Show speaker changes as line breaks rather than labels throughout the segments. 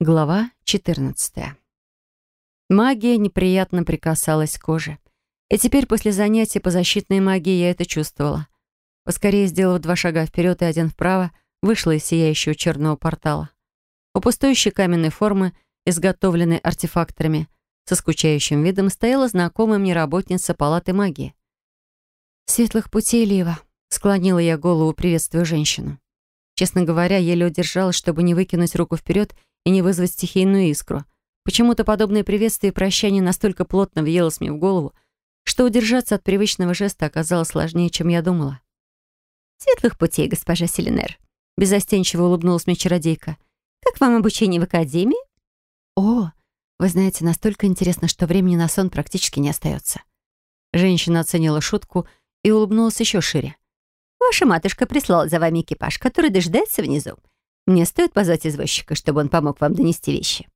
Глава 14. Магия неприятно прикасалась к коже. И теперь после занятий по защитной магии я это чувствовала. Поскорее сделав два шага вперед и один вправо, вышла из сияющего черного портала. У пустующей каменной формы, изготовленной артефакторами, со скучающим видом стояла знакомая мне работница палаты магии. «Светлых путей, Лива», — склонила я голову, приветствуя женщину. Честно говоря, еле удержалась, чтобы не выкинуть руку вперед и не вызвать стихийную искру. Почему-то подобное приветствие и прощание настолько плотно въелось мне в голову, что удержаться от привычного жеста оказалось сложнее, чем я думала.
«Светлых путей, госпожа Селенер», — безостенчиво улыбнулась мне чародейка. «Как вам обучение в академии?»
«О, вы знаете, настолько интересно, что времени на сон практически не остается». Женщина оценила шутку и улыбнулась еще шире.
«Ваша матушка прислала за вами экипаж, который дожидается внизу. Мне стоит позвать извозчика, чтобы он помог вам донести вещи».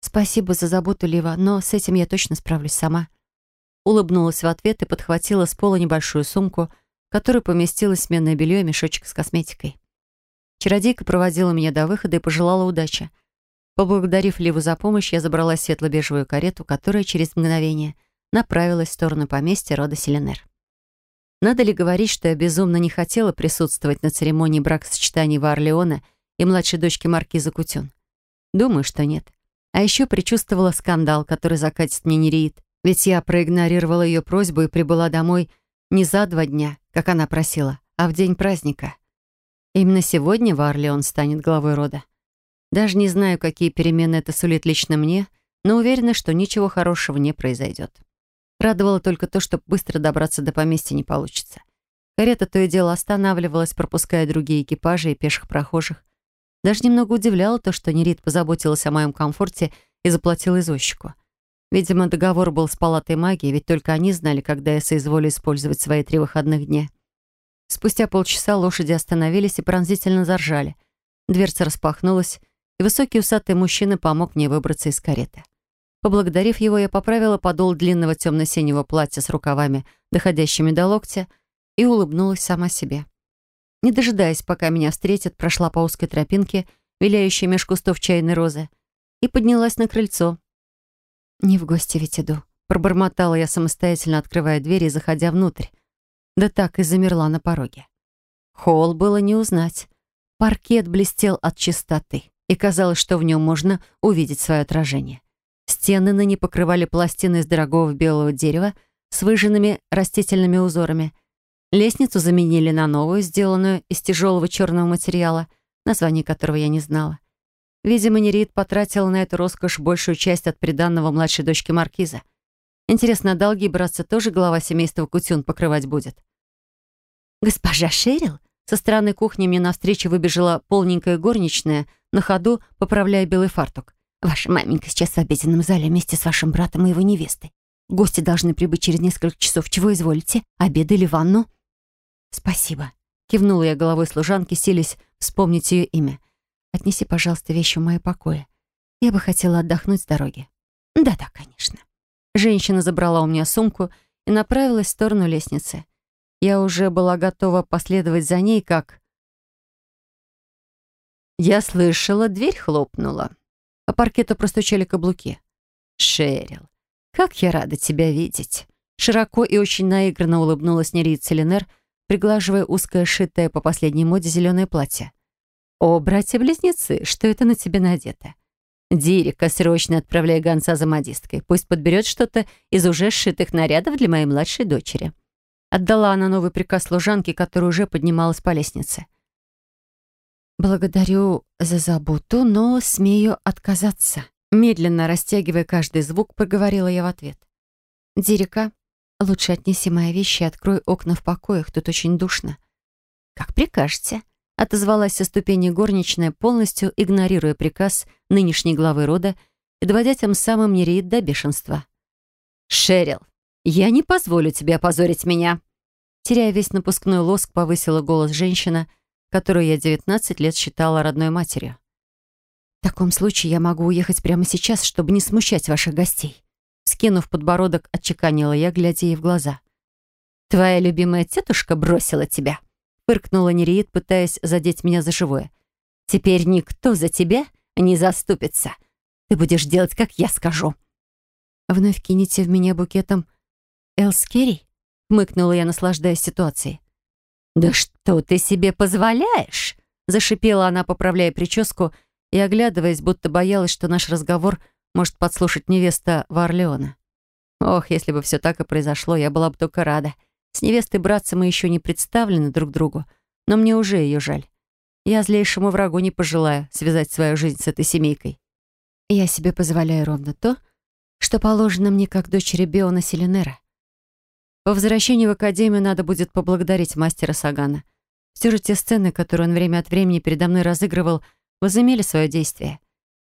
«Спасибо за заботу, Лива, но с этим я точно справлюсь сама». Улыбнулась в ответ и подхватила с пола небольшую сумку, в которой поместилось сменное белье и мешочек с косметикой. Чародейка проводила меня до выхода и пожелала удачи. Поблагодарив Ливу за помощь, я забрала светло-бежевую карету, которая через мгновение направилась в сторону поместья рода Селенер. Надо ли говорить, что я безумно не хотела присутствовать на церемонии бракосочетания Варлеона и младшей дочки маркиза Кутюн? Думаю, что нет. А еще предчувствовала скандал, который закатит мне Нереид. Ведь я проигнорировала ее просьбу и прибыла домой не за два дня, как она просила, а в день праздника. Именно сегодня Варлеон станет главой рода. Даже не знаю, какие перемены это сулит лично мне, но уверена, что ничего хорошего не произойдет. Радовало только то, что быстро добраться до поместья не получится. Карета то и дело останавливалась, пропуская другие экипажи и пеших прохожих. Даже немного удивляло то, что Нерит позаботилась о моем комфорте и заплатила извозчику. Видимо, договор был с палатой магии, ведь только они знали, когда я соизволю использовать свои три выходных дня. Спустя полчаса лошади остановились и пронзительно заржали. Дверца распахнулась, и высокий усатый мужчина помог мне выбраться из кареты. Поблагодарив его, я поправила подол длинного темно-синего платья с рукавами, доходящими до локтя, и улыбнулась сама себе. Не дожидаясь, пока меня встретят, прошла по узкой тропинке, виляющей меж кустов чайной розы, и поднялась на крыльцо. «Не в гости ведь иду», — пробормотала я самостоятельно, открывая дверь и заходя внутрь. Да так и замерла на пороге. Холл было не узнать. Паркет блестел от чистоты, и казалось, что в нем можно увидеть свое отражение. Стены ныне покрывали пластины из дорогого белого дерева с выжженными растительными узорами — Лестницу заменили на новую, сделанную из тяжелого черного материала, название которого я не знала. Видимо, Нерит потратила на эту роскошь большую часть от приданного младшей дочки Маркиза. Интересно, долги братца тоже глава семейства Кутюн покрывать будет?
«Госпожа Шерил?»
Со стороны кухни мне навстречу выбежала полненькая горничная, на ходу поправляя белый фартук.
«Ваша маменька сейчас в обеденном зале вместе с вашим братом и его невестой. Гости должны прибыть через несколько часов. Чего изволите? Обед или ванну?»
«Спасибо», — кивнула я головой служанки, селись вспомнить ее имя. «Отнеси, пожалуйста, вещи в мои покои. Я бы хотела отдохнуть с дороги».
«Да-да, конечно».
Женщина забрала у меня сумку и направилась в сторону лестницы. Я уже была готова последовать за ней, как... Я слышала, дверь хлопнула. По паркету простучали каблуки. «Шерил, как я рада тебя видеть!» Широко и очень наигранно улыбнулась Нерит Селенер, — приглаживая узкое, шитое по последней моде зеленое платье. «О, братья-близнецы, что это на тебе надето?» «Дирика, срочно отправляй гонца за модисткой. Пусть подберет что-то из уже сшитых нарядов для моей младшей дочери». Отдала она новый приказ служанке, которая уже поднималась по лестнице. «Благодарю за заботу, но смею отказаться». Медленно растягивая каждый звук, проговорила я в ответ. «Дирика, Лучше отнеси мои вещи и открой окна в покоях, тут очень душно». «Как прикажете», — отозвалась со ступени горничная, полностью игнорируя приказ нынешней главы рода и доводя тем самым Нереид до бешенства. «Шерил, я не позволю тебе опозорить меня!» Теряя весь напускной лоск, повысила голос женщина, которую я 19 лет считала родной матерью. «В таком случае я могу уехать прямо сейчас, чтобы не смущать ваших гостей». Скинув подбородок, отчеканила я, глядя ей в глаза. «Твоя любимая тетушка бросила тебя», — фыркнула Нереид, пытаясь задеть меня за живое. «Теперь никто за тебя
не заступится. Ты будешь делать, как я скажу».
«Вновь кинете в меня букетом Элскерри?» — хмыкнула я, наслаждаясь ситуацией.
«Да что ты себе позволяешь?» — зашипела она, поправляя прическу и оглядываясь, будто боялась, что наш разговор может подслушать невеста Варлеона. Ох, если бы все так и произошло, я была бы только рада. С невестой братца мы еще не представлены друг другу, но мне уже ее жаль. Я злейшему врагу не пожелаю связать свою жизнь с этой семейкой.
Я себе позволяю ровно то, что положено мне как дочери Биона Селенера. По возвращении в академию надо будет поблагодарить мастера Сагана. Все же те сцены, которые он время от времени передо мной разыгрывал, возымели свое действие.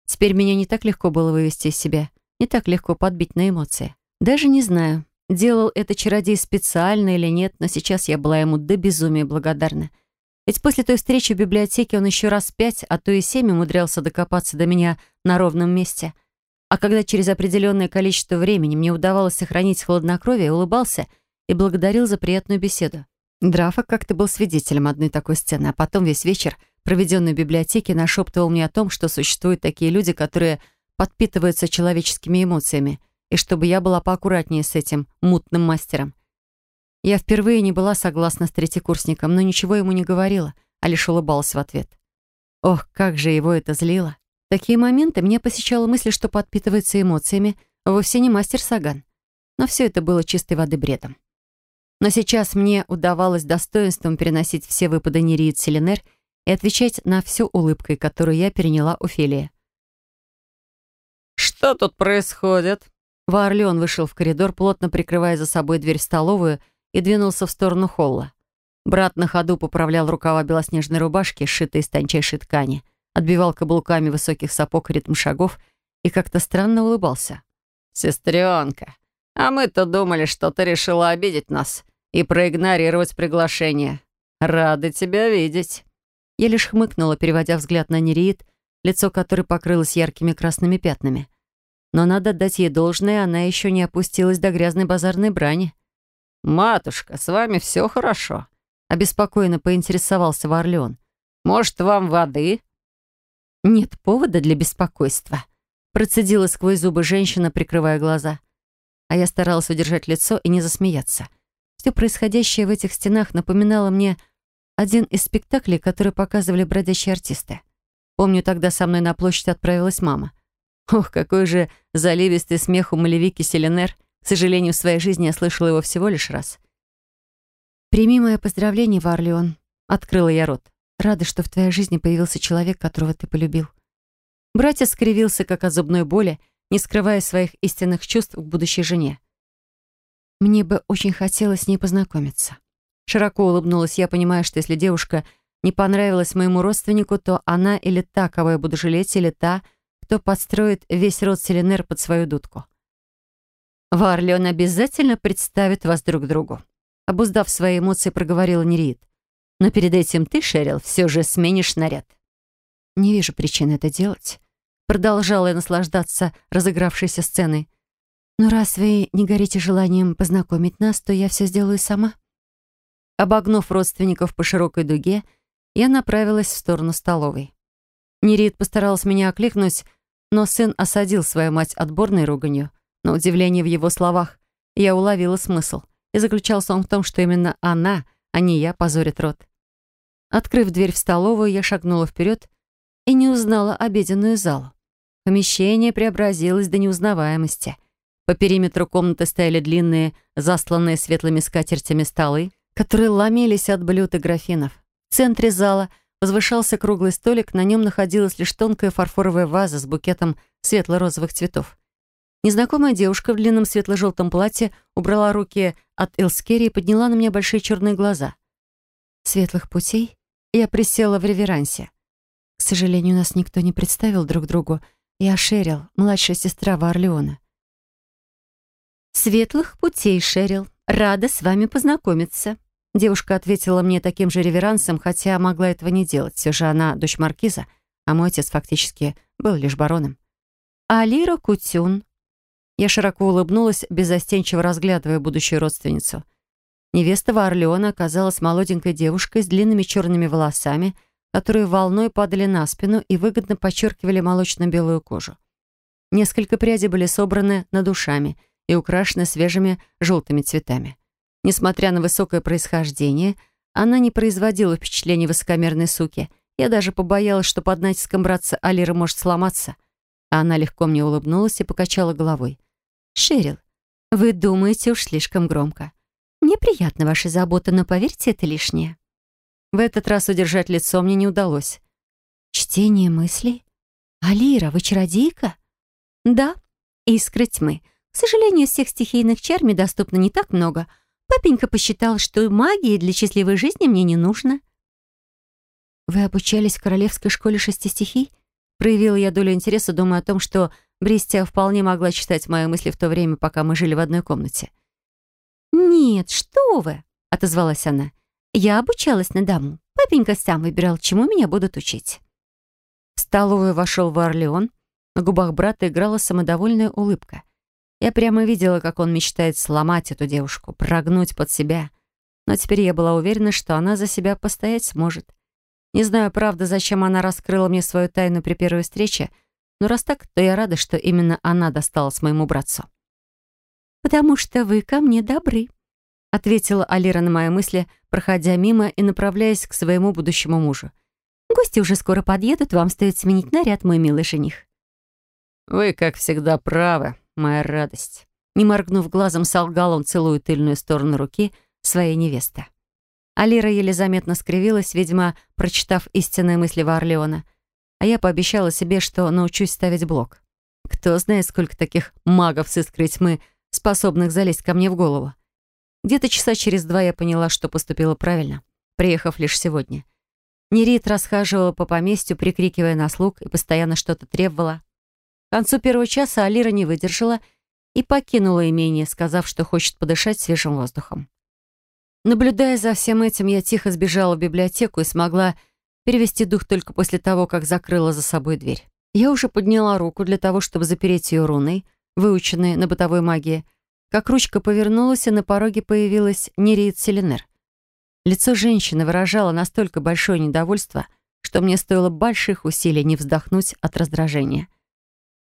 Теперь меня не так легко было вывести из себя, не так легко подбить на эмоции. Даже не знаю, делал это чародей специально или нет, но сейчас я была ему до безумия благодарна. Ведь после той встречи в библиотеке он еще раз пять, а то и семь умудрялся докопаться до меня на ровном месте. А когда через определенное количество времени мне удавалось сохранить хладнокровие, улыбался и благодарил за приятную беседу. Драфа как-то был свидетелем одной такой сцены, а потом весь вечер, проведенный в библиотеке, нашептывал мне о том, что существуют такие люди, которые подпитываются человеческими эмоциями, и чтобы я была поаккуратнее с этим мутным мастером. Я впервые не была согласна с третьекурсником, но ничего ему не говорила, а лишь улыбалась в ответ. Ох, как же его это злило. В такие моменты мне посещала мысль, что подпитывается эмоциями вовсе не мастер Саган. Но все это было чистой воды бредом. Но сейчас мне удавалось достоинством переносить все выпады Нериит Селенер и отвечать на всю улыбкой, которую я переняла у Фелии.
«Что тут происходит?»
Варлеон вышел в коридор, плотно прикрывая за собой дверь в столовую, и двинулся в сторону холла. Брат на ходу поправлял рукава белоснежной рубашки, сшитой из тончайшей ткани, отбивал каблуками высоких сапог ритм шагов и как-то странно улыбался.
«Сестренка, а мы-то думали, что ты решила обидеть нас и проигнорировать приглашение. Рады тебя видеть».
Я лишь хмыкнула, переводя взгляд на Нереид, лицо которой покрылось яркими красными пятнами. Но надо дать ей должное, она еще не опустилась до грязной базарной брани.
«Матушка, с вами все хорошо», —
обеспокоенно поинтересовался Варлеон.
«Может, вам воды?»
«Нет повода для беспокойства», — процедила сквозь зубы женщина, прикрывая глаза. А я старалась удержать лицо и не засмеяться. Все происходящее в этих стенах напоминало мне один из спектаклей, которые показывали бродячие артисты. Помню, тогда со мной на площадь отправилась мама. Ох, какой же заливистый смех у Малевики Селенер — к сожалению, в своей жизни я слышала его всего лишь раз. «Прими мое поздравление, Варлеон», — открыла я рот. «Рада, что в твоей жизни появился человек, которого ты полюбил». Братец скривился, как от зубной боли, не скрывая своих истинных чувств к будущей жене. «Мне бы очень хотелось с ней познакомиться». Широко улыбнулась я, понимая, что если девушка не понравилась моему родственнику, то она или та, кого я буду жалеть, или та, кто подстроит весь род Селенер под свою дудку. Варлион обязательно представит вас друг другу. Обуздав свои эмоции, проговорила Нериит. Но перед этим ты, Шерил, все же сменишь наряд. Не вижу причин это делать. Продолжала я наслаждаться разыгравшейся сценой. Но раз вы не горите желанием познакомить нас, то я все сделаю сама. Обогнув родственников по широкой дуге, я направилась в сторону столовой. Нерит постаралась меня окликнуть, но сын осадил свою мать отборной руганью. На удивление в его словах я уловила смысл. И заключался он в том, что именно она, а не я, позорит рот. Открыв дверь в столовую, я шагнула вперед и не узнала обеденную залу. Помещение преобразилось до неузнаваемости. По периметру комнаты стояли длинные, засланные светлыми скатертями столы, которые ломились от блюд и графинов. В центре зала возвышался круглый столик, на нем находилась лишь тонкая фарфоровая ваза с букетом светло-розовых цветов. Незнакомая девушка в длинном светло-желтом платье убрала руки от Элскери и подняла на меня большие черные глаза. «Светлых путей?» Я присела в реверансе. К сожалению, нас никто не представил друг другу. Я Шерил, младшая сестра Варлеона. «Светлых путей, Шерил. Рада с вами познакомиться». Девушка ответила мне таким же реверансом, хотя могла этого не делать. Все же она дочь маркиза, а мой отец фактически был лишь бароном. «Алира Кутюн, я широко улыбнулась, беззастенчиво разглядывая будущую родственницу. Невеста Варлеона оказалась молоденькой девушкой с длинными черными волосами, которые волной падали на спину и выгодно подчеркивали молочно-белую кожу. Несколько прядей были собраны над ушами и украшены свежими желтыми цветами. Несмотря на высокое происхождение, она не производила впечатления высокомерной суки. Я даже побоялась, что под натиском братца Алира может сломаться. А она легко мне улыбнулась и покачала головой. «Шерил, вы думаете уж слишком громко. Мне приятна ваша забота, но поверьте, это лишнее». В этот раз удержать лицо мне не удалось. «Чтение мыслей? Алира, вы чародейка?» «Да, искры тьмы. К сожалению, из всех стихийных чар мне доступно не так много. Папенька посчитал, что магии для счастливой жизни мне не нужно». «Вы обучались в королевской школе шести стихий?» Проявила я долю интереса, думая о том, что Бристия вполне могла читать мои мысли в то время, пока мы жили в одной комнате. «Нет, что вы!» — отозвалась она. «Я обучалась на дому. Папенька сам выбирал, чему меня будут учить». В столовую вошел Варлеон, на губах брата играла самодовольная улыбка. Я прямо видела, как он мечтает сломать эту девушку, прогнуть под себя. Но теперь я была уверена, что она за себя постоять сможет. Не знаю, правда, зачем она раскрыла мне свою тайну при первой встрече, но раз так, то я рада, что именно она досталась моему братцу. «Потому что вы ко мне добры», — ответила Алира на мои мысли, проходя мимо и направляясь к своему будущему мужу. «Гости уже скоро подъедут, вам стоит сменить наряд, мой милый жених».
«Вы, как всегда, правы, моя радость».
Не моргнув глазом, солгал он целую тыльную сторону руки своей невесты. Алира еле заметно скривилась, видимо, прочитав истинные мысли Варлеона. А я пообещала себе, что научусь ставить блок. Кто знает, сколько таких магов с искрой тьмы, способных залезть ко мне в голову. Где-то часа через два я поняла, что поступила правильно, приехав лишь сегодня. Нерит расхаживала по поместью, прикрикивая на слуг и постоянно что-то требовала. К концу первого часа Алира не выдержала и покинула имение, сказав, что хочет подышать свежим воздухом. Наблюдая за всем этим, я тихо сбежала в библиотеку и смогла перевести дух только после того, как закрыла за собой дверь. Я уже подняла руку для того, чтобы запереть ее руной, выученной на бытовой магии, как ручка повернулась, и на пороге появилась Нереид Селенер. Лицо женщины выражало настолько большое недовольство, что мне стоило больших усилий не вздохнуть от раздражения.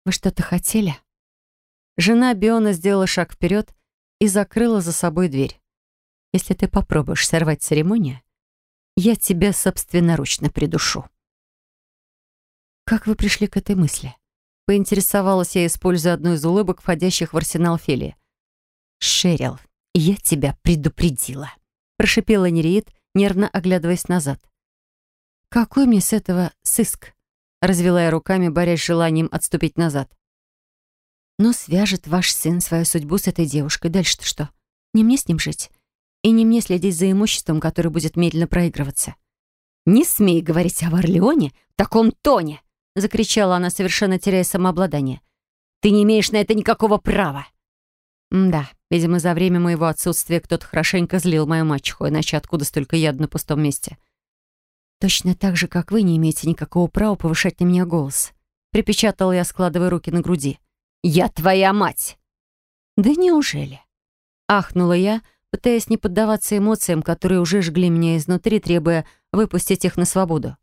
«Вы что-то хотели?» Жена Биона сделала шаг вперед и закрыла за собой дверь. «Если ты попробуешь сорвать церемонию, я тебя собственноручно придушу». «Как вы пришли к этой мысли?» Поинтересовалась я, используя одну из улыбок, входящих в арсенал Фелии. «Шерил, я тебя предупредила», — прошипела Нереид, нервно оглядываясь назад. «Какой мне с этого сыск?» Развела я руками, борясь желанием отступить назад. Но свяжет ваш сын свою судьбу с этой девушкой. Дальше-то что? Не мне с ним жить? И не мне следить за имуществом, которое будет медленно проигрываться. «Не смей говорить о Варлеоне в таком тоне!» — закричала она, совершенно теряя самообладание. «Ты не имеешь на это никакого права!» да, видимо, за время моего отсутствия кто-то хорошенько злил мою мачеху, иначе откуда столько яда на пустом месте? «Точно так же, как вы не имеете никакого права повышать на меня голос», припечатала я, складывая руки на груди. «Я твоя мать!» «Да неужели?» Ахнула я, пытаясь не поддаваться эмоциям, которые уже жгли меня изнутри, требуя выпустить их на свободу.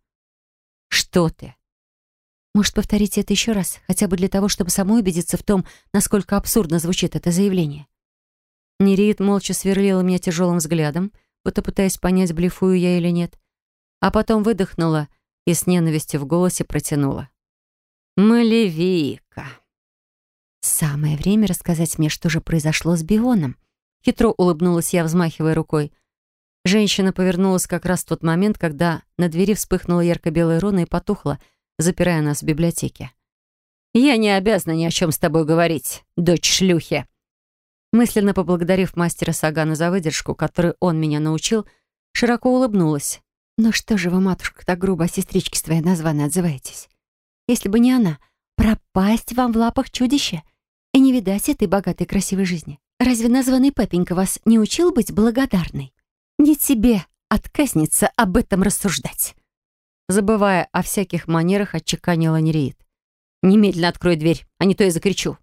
«Что ты?» «Может, повторите это еще раз, хотя бы для того, чтобы самой убедиться в том, насколько абсурдно звучит это заявление?» Нерит молча сверлила меня тяжелым взглядом, будто пытаясь понять, блефую я или нет а потом выдохнула и с ненавистью в голосе протянула. «Малевика». «Самое время рассказать мне, что же произошло с Бионом». Хитро улыбнулась я, взмахивая рукой. Женщина повернулась как раз в тот момент, когда на двери вспыхнула ярко-белая руна и потухла, запирая нас в библиотеке. «Я не обязана ни о чем с тобой говорить, дочь шлюхи!» Мысленно поблагодарив мастера Сагана за выдержку, которой он меня научил, широко улыбнулась. «Ну что же вы, матушка, так грубо о сестричке своей названной отзываетесь? Если бы не она, пропасть вам в лапах чудища и не видать этой богатой красивой жизни. Разве названный папенька вас не учил быть благодарной? Не тебе, отказница, об этом рассуждать!» Забывая о всяких манерах, отчеканила Нереид. «Немедленно открой дверь, а не то я закричу».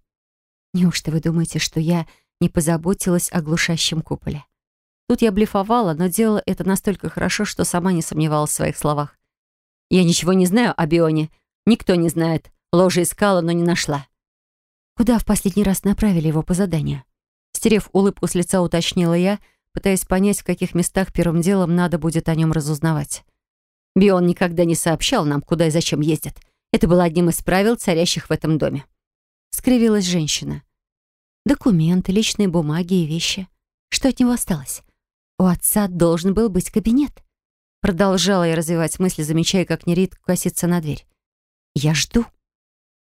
«Неужто вы думаете, что я не позаботилась о глушащем куполе?» Тут я блефовала, но делала это настолько хорошо, что сама не сомневалась в своих словах.
Я ничего не знаю о Бионе. Никто не знает. Ложа искала, но не нашла. Куда в последний раз направили его по заданию? Стерев улыбку с лица, уточнила я, пытаясь понять, в каких местах первым делом надо будет о нем разузнавать. Бион никогда не сообщал нам, куда и зачем ездит. Это было одним из правил, царящих в этом доме. Скривилась женщина. Документы, личные бумаги и вещи. Что от него осталось? У отца должен был быть кабинет. Продолжала я развивать мысли, замечая, как Нерит косится на дверь. Я жду.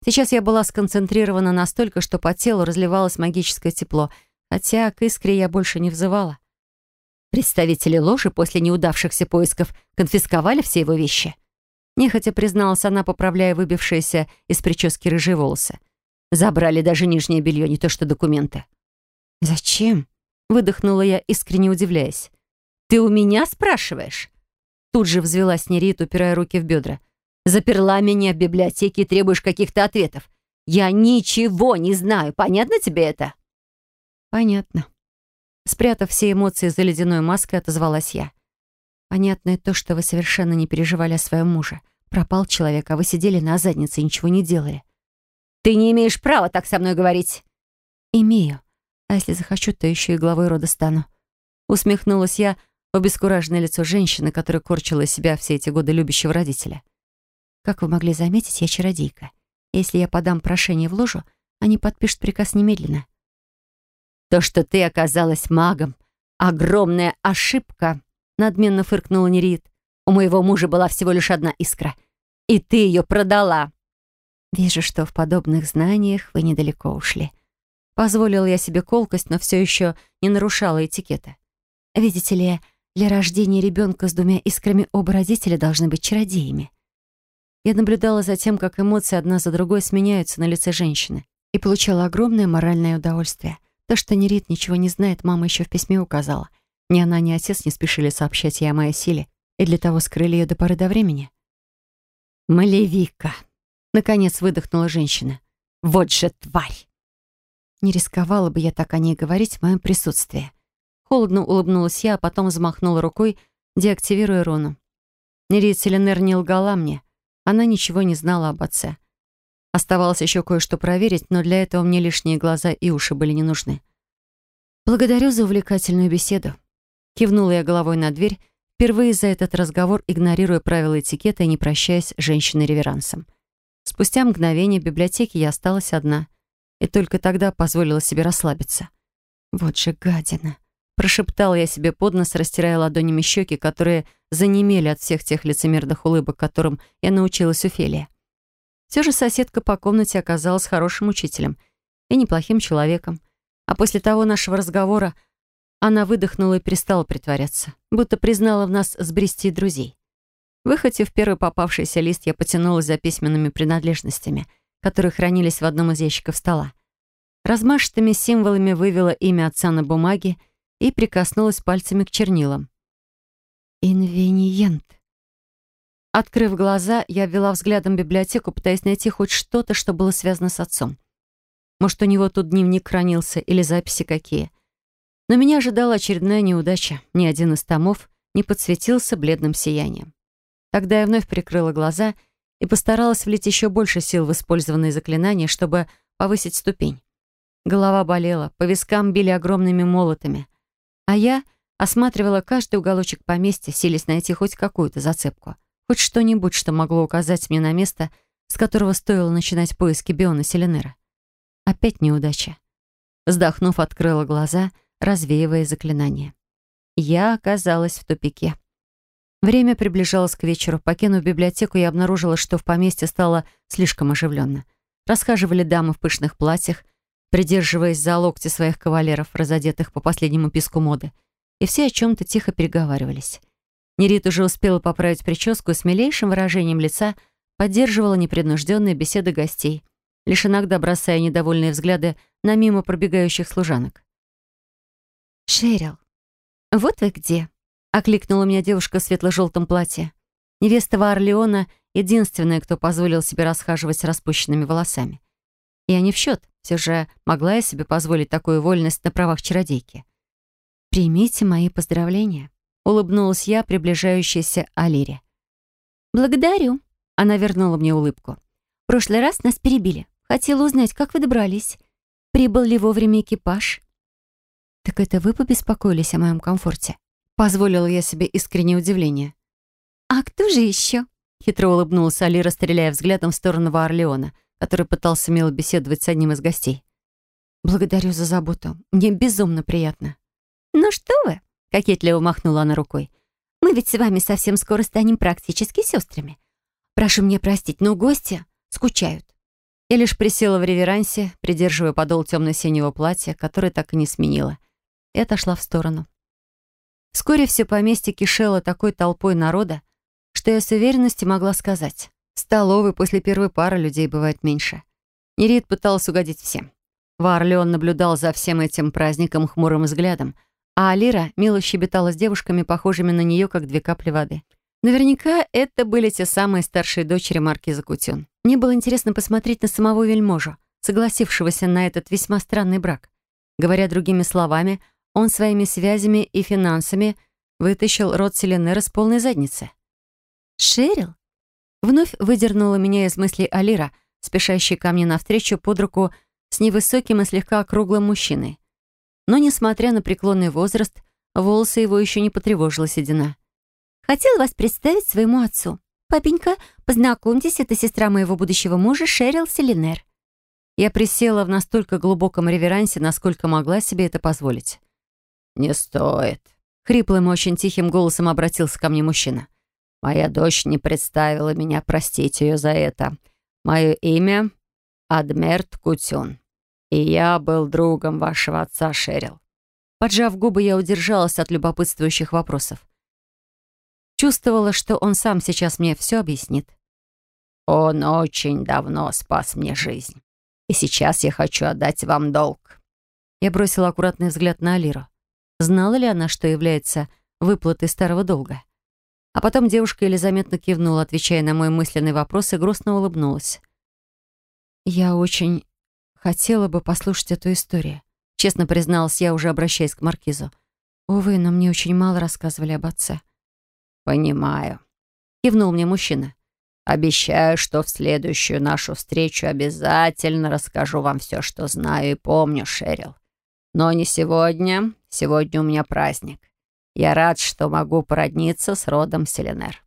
Сейчас я была сконцентрирована настолько, что по телу разливалось магическое тепло, хотя к искре я больше не взывала. Представители ложи после неудавшихся поисков конфисковали все его вещи. Нехотя призналась она, поправляя выбившиеся из прически рыжие волосы. Забрали даже нижнее белье, не то что документы. «Зачем?» — выдохнула я, искренне удивляясь. «Ты у меня спрашиваешь?» Тут же взвелась Нерит, упирая руки в бедра. «Заперла меня в библиотеке и требуешь каких-то ответов. Я ничего не знаю. Понятно тебе это?» «Понятно». Спрятав все эмоции за ледяной маской, отозвалась я. «Понятно и то, что вы совершенно не переживали о своем муже. Пропал человек, а вы сидели на заднице и ничего не делали. Ты не имеешь права так со мной говорить». «Имею. А если захочу, то еще и главой рода стану». Усмехнулась я в обескураженное лицо женщины, которая корчила себя все эти годы любящего родителя. «Как вы могли заметить, я чародейка. Если я подам прошение в ложу, они подпишут приказ немедленно». «То, что ты оказалась магом, огромная ошибка», надменно фыркнула Нерит. «У моего мужа была всего лишь одна искра, и ты ее продала». Вижу, что в подобных знаниях вы недалеко ушли. Позволил я себе колкость, но все еще не нарушала этикета. Видите ли, для рождения ребенка с двумя искрами оба родителя должны быть чародеями. Я наблюдала за тем, как эмоции одна за другой сменяются на лице женщины, и получала огромное моральное удовольствие. То, что Нерит ничего не знает, мама еще в письме указала. Ни она, ни отец не спешили сообщать ей о моей силе, и для того скрыли ее до поры до времени. «Малевика», Наконец выдохнула женщина. «Вот же тварь!» Не рисковала бы я так о ней говорить в моем присутствии. Холодно улыбнулась я, а потом взмахнула рукой, деактивируя руну. Нерит Селенер не лгала мне. Она ничего не знала об отце. Оставалось еще кое-что проверить, но для этого мне лишние глаза и уши были не нужны. «Благодарю за увлекательную беседу». Кивнула я головой на дверь, впервые за этот разговор игнорируя правила этикета и не прощаясь с женщиной реверансом. Спустя мгновение в библиотеке я осталась одна. И только тогда позволила себе расслабиться. «Вот же гадина!» Прошептала я себе под нос, растирая ладонями щеки, которые занемели от всех тех лицемерных улыбок, которым я научилась у Фелия. Все же соседка по комнате оказалась хорошим учителем и неплохим человеком. А после того нашего разговора она выдохнула и перестала притворяться, будто признала в нас сбрести друзей. Выхватив первый попавшийся лист, я потянулась за письменными принадлежностями, которые хранились в одном из ящиков стола. Размашистыми символами вывела имя отца на бумаге и прикоснулась пальцами к чернилам. «Инвениент». Открыв глаза, я ввела взглядом библиотеку, пытаясь найти хоть что-то, что было связано с отцом. Может, у него тут дневник хранился или записи какие. Но меня ожидала очередная неудача. Ни один из томов не подсветился бледным сиянием. Тогда я вновь прикрыла глаза и постаралась влить еще больше сил в использованные заклинания, чтобы повысить ступень. Голова болела, по вискам били огромными молотами. А я осматривала каждый уголочек поместья, силясь найти хоть какую-то зацепку. Хоть что-нибудь, что могло указать мне на место, с которого стоило начинать поиски Биона Селенера. Опять неудача. Вздохнув, открыла глаза, развеивая заклинание. Я оказалась в тупике. Время приближалось к вечеру. Покинув библиотеку, я обнаружила, что в поместье стало слишком оживленно. Расхаживали дамы в пышных платьях, придерживаясь за локти своих кавалеров, разодетых по последнему писку моды. И все о чем-то тихо переговаривались. Нерит уже успела поправить прическу и с милейшим выражением лица поддерживала непринужденные беседы гостей, лишь иногда бросая недовольные взгляды на мимо пробегающих служанок. «Шерил, вот вы где!» — окликнула меня девушка в светло-желтом платье. Невеста Варлеона — единственная, кто позволил себе расхаживать с распущенными волосами. Я не в счет, все же могла я себе позволить такую вольность на правах чародейки. «Примите мои поздравления», — улыбнулась я приближающейся Алире.
«Благодарю», — она вернула мне улыбку. «В прошлый раз нас перебили. Хотела узнать, как вы добрались. Прибыл ли вовремя экипаж?» «Так это вы побеспокоились о моем комфорте?» Позволила я себе искреннее удивление. «А кто же еще?» Хитро улыбнулась Алира, стреляя взглядом в сторону Варлеона, который пытался мило беседовать с одним из гостей. «Благодарю за заботу. Мне безумно приятно». «Ну что вы?» — кокетливо махнула она рукой. «Мы ведь с вами совсем скоро станем практически сестрами. Прошу мне простить, но гости скучают». Я лишь присела в реверансе, придерживая подол темно-синего платья, которое так и не сменила, и отошла в сторону. Вскоре все поместье кишело такой толпой народа, что я с уверенностью могла сказать. В столовой после первой пары людей бывает меньше. Нерит пытался угодить всем. Варлеон наблюдал за всем этим праздником хмурым взглядом, а Алира мило щебетала с девушками, похожими на нее, как две капли воды. Наверняка это были те самые старшие дочери маркиза Кутюн. Мне было интересно посмотреть на самого вельможу, согласившегося на этот весьма странный брак. Говоря другими словами, он своими связями и финансами вытащил род Селенера с полной задницы. «Шерил?» Вновь выдернула меня из мыслей Алира, спешащей ко мне навстречу под руку с невысоким и слегка округлым мужчиной. Но, несмотря на преклонный возраст, волосы его еще не потревожила седина. «Хотела вас представить своему отцу. Папенька, познакомьтесь, это сестра моего будущего мужа Шерил Селинер». Я присела в настолько глубоком реверансе, насколько могла себе это позволить.
«Не стоит», —
хриплым и очень тихим голосом обратился ко мне мужчина.
«Моя дочь не представила меня, простите ее за это. Мое имя — Адмерт Кутюн, и я был другом вашего отца Шерил».
Поджав губы, я удержалась от любопытствующих вопросов. Чувствовала, что он сам сейчас мне все объяснит.
«Он очень давно спас мне жизнь, и сейчас я хочу отдать вам долг».
Я бросила аккуратный взгляд на Алиру. Знала ли она, что является выплатой старого долга? А потом девушка еле заметно кивнула, отвечая на мой мысленный вопрос, и грустно улыбнулась. «Я очень хотела бы послушать эту историю», — честно призналась я, уже обращаясь к Маркизу. «Увы, но мне очень мало рассказывали об отце».
«Понимаю», — кивнул мне мужчина. «Обещаю, что в следующую нашу встречу обязательно расскажу вам все, что знаю и помню, Шерил. Но не сегодня. Сегодня у меня праздник. Я рад, что могу породниться с родом Селенер.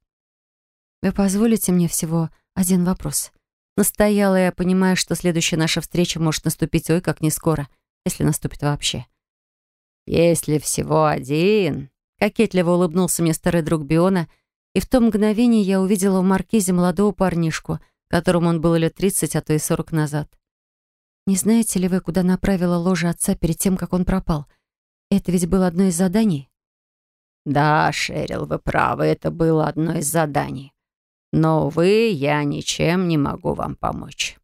Вы позволите мне всего один вопрос? Настояла я, понимая, что следующая наша встреча может наступить ой как не скоро, если наступит вообще.
Если всего один...
Кокетливо улыбнулся мне старый друг Биона, и в то мгновение я увидела в маркизе молодого парнишку, которому он был лет 30, а то и 40 назад. Не знаете ли вы, куда направила ложа отца перед тем, как он пропал? Это ведь было одно из заданий.
Да, Шерил, вы правы, это было одно из заданий. Но, увы, я ничем не могу вам помочь.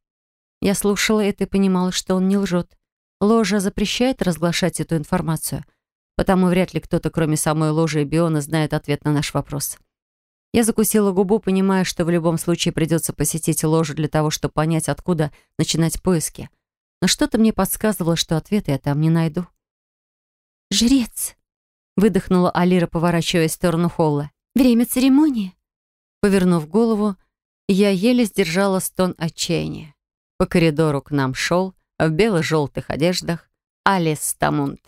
Я слушала это и понимала, что он не лжет. Ложа запрещает разглашать эту информацию, потому вряд ли кто-то, кроме самой ложи и Биона, знает ответ на наш вопрос. Я закусила губу, понимая, что в любом случае придется посетить ложу для того, чтобы понять, откуда начинать поиски — но что-то мне подсказывало, что ответа я там не найду. «Жрец!» — выдохнула Алира, поворачиваясь в сторону холла. «Время церемонии!» Повернув голову, я еле сдержала стон отчаяния. По коридору к нам шел в бело-желтых одеждах Алис Тамунд.